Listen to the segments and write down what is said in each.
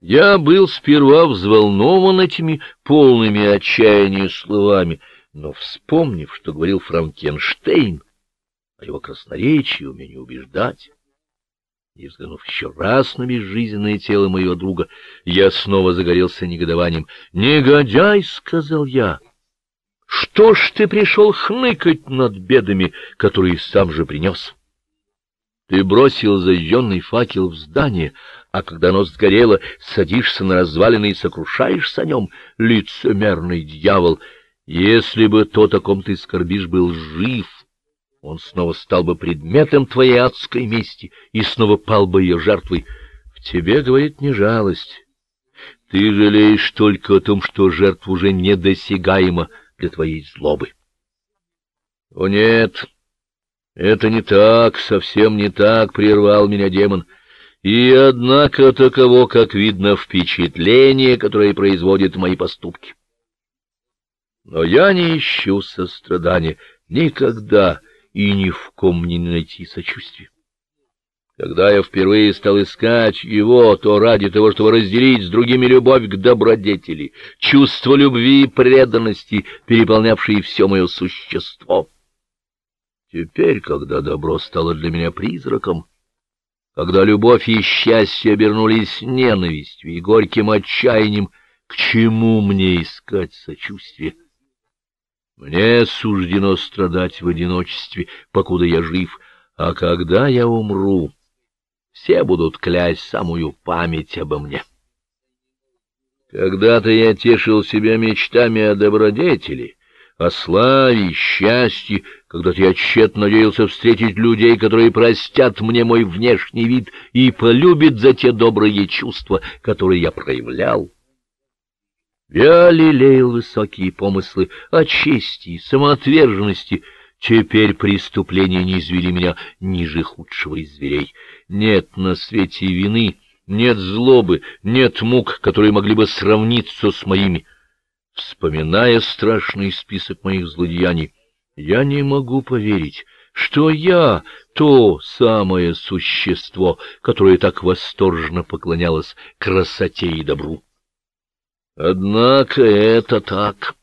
Я был сперва взволнован этими полными отчаяния словами, но, вспомнив, что говорил Франкенштейн, о его красноречии, умении убеждать, и взглянув еще раз на безжизненное тело моего друга, я снова загорелся негодованием. «Негодяй!» — сказал я. «Что ж ты пришел хныкать над бедами, которые сам же принес?» Ты бросил зажженный факел в здание, а когда оно сгорело, садишься на развалины и сокрушаешься о нем, лицемерный дьявол. Если бы тот, о ком ты скорбишь, был жив, он снова стал бы предметом твоей адской мести и снова пал бы ее жертвой. В тебе, говорит, не жалость. Ты жалеешь только о том, что жертва уже недосягаема для твоей злобы. О нет! Это не так, совсем не так, прервал меня демон. И однако таково, как видно, впечатление, которое производят мои поступки. Но я не ищу сострадания никогда и ни в ком не найти сочувствия. Когда я впервые стал искать его, то ради того, чтобы разделить с другими любовь к добродетели, чувство любви и преданности, переполнявшие все мое существо. Теперь, когда добро стало для меня призраком, когда любовь и счастье обернулись ненавистью и горьким отчаянием, к чему мне искать сочувствие? Мне суждено страдать в одиночестве, покуда я жив, а когда я умру, все будут клясть самую память обо мне. Когда-то я тешил себя мечтами о добродетели — о славе, счастье, когда-то я тщетно надеялся встретить людей, которые простят мне мой внешний вид и полюбят за те добрые чувства, которые я проявлял. Я лелеял высокие помыслы о чести, самоотверженности. Теперь преступления не извели меня ниже худшего из зверей. Нет на свете вины, нет злобы, нет мук, которые могли бы сравниться с моими. Вспоминая страшный список моих злодеяний, я не могу поверить, что я — то самое существо, которое так восторженно поклонялось красоте и добру. Однако это так.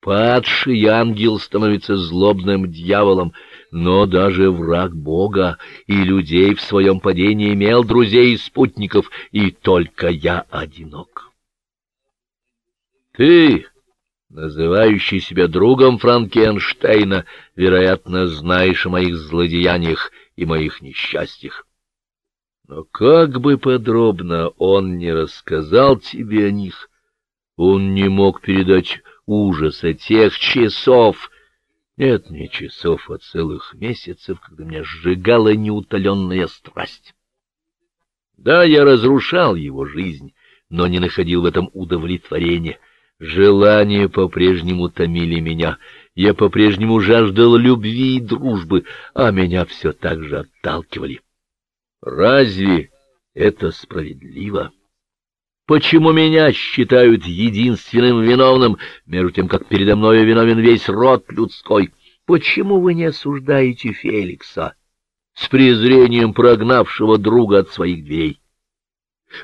Падший ангел становится злобным дьяволом, но даже враг Бога и людей в своем падении имел друзей и спутников, и только я одинок. Ты, называющий себя другом Франкенштейна, вероятно, знаешь о моих злодеяниях и моих несчастьях. Но как бы подробно он не рассказал тебе о них, он не мог передать ужаса тех часов, нет, не часов, а целых месяцев, когда меня сжигала неутоленная страсть. Да, я разрушал его жизнь, но не находил в этом удовлетворения — Желания по-прежнему томили меня. Я по-прежнему жаждал любви и дружбы, а меня все так же отталкивали. Разве это справедливо? Почему меня считают единственным виновным, между тем, как передо мною виновен весь род людской? Почему вы не осуждаете Феликса, с презрением прогнавшего друга от своих дверей?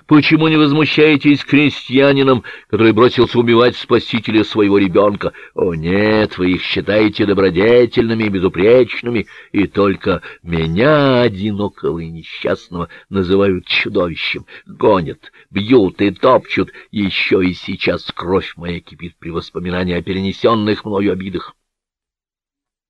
Почему не возмущаетесь крестьянином, который бросился убивать спасителя своего ребенка? О, нет, вы их считаете добродетельными и безупречными, и только меня, одинокого и несчастного, называют чудовищем, гонят, бьют и топчут, еще и сейчас кровь моя кипит при воспоминании о перенесенных мною обидах.